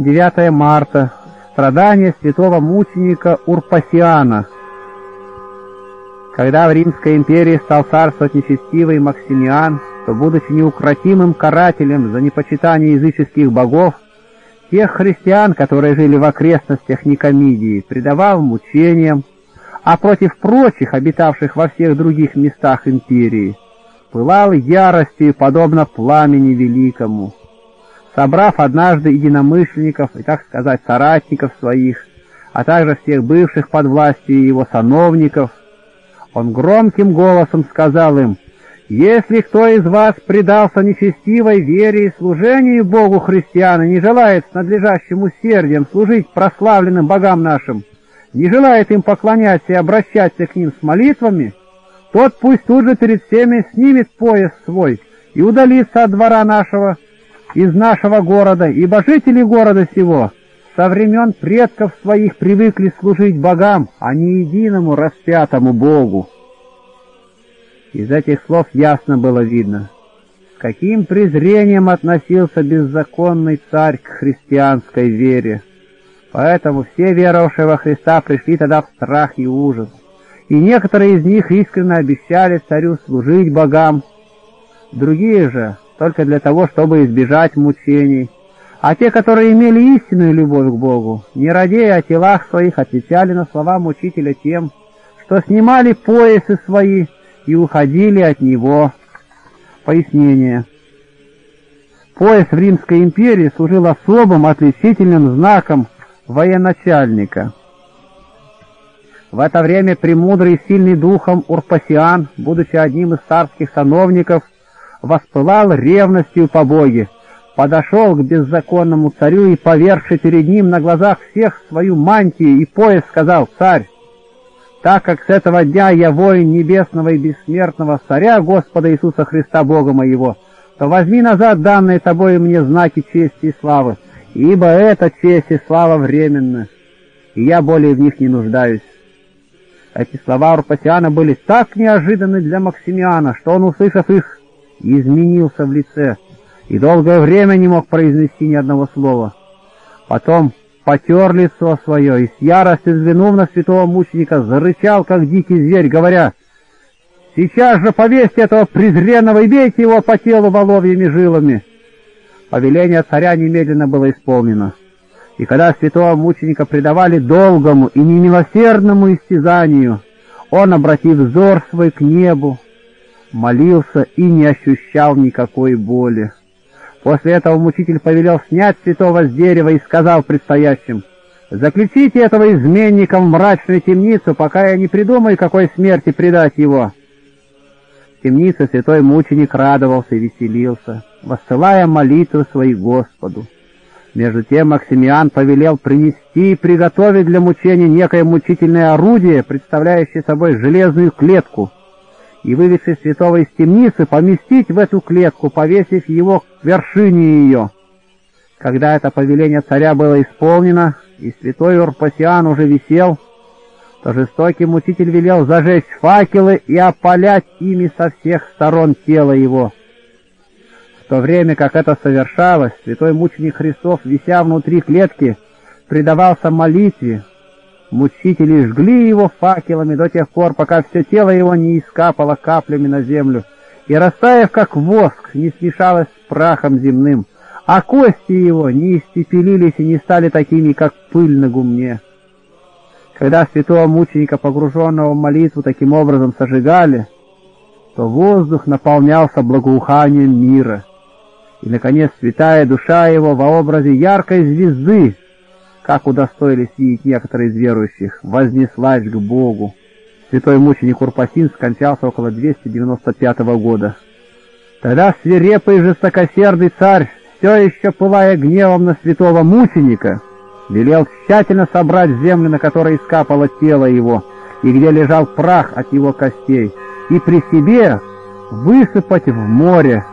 9 марта. Страдания святого мученика Урпасиана. Когда в Римской империи стал царствовать нечестивый Максимиан, то, будучи неукротимым карателем за непочитание языческих богов, тех христиан, которые жили в окрестностях Никомидии, предавал мучениям, а против прочих, обитавших во всех других местах империи, пылал яростью, подобно пламени великому. Собрав однажды единомышленников и, так сказать, соратников своих, а также всех бывших под властью его сановников, он громким голосом сказал им, «Если кто из вас предался нечестивой вере и служению Богу христиан и не желает с надлежащим усердием служить прославленным богам нашим, не желает им поклоняться и обращаться к ним с молитвами, тот пусть тут же перед всеми снимет пояс свой и удалится от двора нашего, из нашего города, ибо жители города сего со времен предков своих привыкли служить богам, а не единому распятому Богу. Из этих слов ясно было видно, с каким презрением относился беззаконный царь к христианской вере. Поэтому все веровавшие во Христа пришли тогда в страх и ужас, и некоторые из них искренне обещали царю служить богам, другие же только для того, чтобы избежать мучений, а те, которые имели истинную любовь к Богу, не радея о телах своих, отвечали на слова мучителя тем, что снимали поясы свои и уходили от него. Пояснение. Пояс в Римской империи служил особым отличительным знаком военачальника. В это время премудрый и сильный духом Урпасиан, будучи одним из царских сановников, воспылал ревностью по боге, подошел к беззаконному царю и, поверши перед ним на глазах всех свою мантию и пояс, сказал «Царь, так как с этого дня я воин небесного и бессмертного царя Господа Иисуса Христа Бога моего, то возьми назад данные тобой мне знаки чести и славы, ибо это честь и слава временны, и я более в них не нуждаюсь». Эти слова Урпасиана были так неожиданны для Максимиана, что он, услышав их, изменился в лице и долгое время не мог произнести ни одного слова. Потом потер лицо свое и с яростью взглянув на святого мученика, зарычал, как дикий зверь, говоря, «Сейчас же повесьте этого презренного и бейте его по телу воловьими жилами!» Повеление царя немедленно было исполнено. И когда святого мученика предавали долгому и немилосердному истязанию, он, обратив взор свой к небу, молился и не ощущал никакой боли. После этого мучитель повелел снять святого с дерева и сказал предстоящим, «Заключите этого изменника в мрачную темницу, пока я не придумаю, какой смерти предать его». В темнице святой мученик радовался и веселился, воссылая молитвы свои Господу. Между тем Максимиан повелел принести и приготовить для мучения некое мучительное орудие, представляющее собой железную клетку — и, выведши святого из темницы, поместить в эту клетку, повесив его к вершине ее. Когда это повеление царя было исполнено, и святой Урпасиан уже висел, то жестокий мучитель велел зажечь факелы и опалять ими со всех сторон тело его. В то время, как это совершалось, святой мученик Христов, вися внутри клетки, предавался молитве, Мучители жгли его факелами до тех пор, пока все тело его не искапало каплями на землю, и, растаяв как воск, не смешалось с прахом земным, а кости его не испепелились и не стали такими, как пыль на гумне. Когда святого мученика, погруженного в молитву, таким образом сожигали, то воздух наполнялся благоуханием мира, и, наконец, святая душа его во образе яркой звезды как удостоились видеть некоторые из верующих, вознеслась к Богу. Святой мученик Урпасин скончался около 295 года. Тогда свирепый и жестокосердый царь, все еще пылая гневом на святого мученика, велел тщательно собрать землю, на которой искапало тело его, и где лежал прах от его костей, и при себе высыпать в море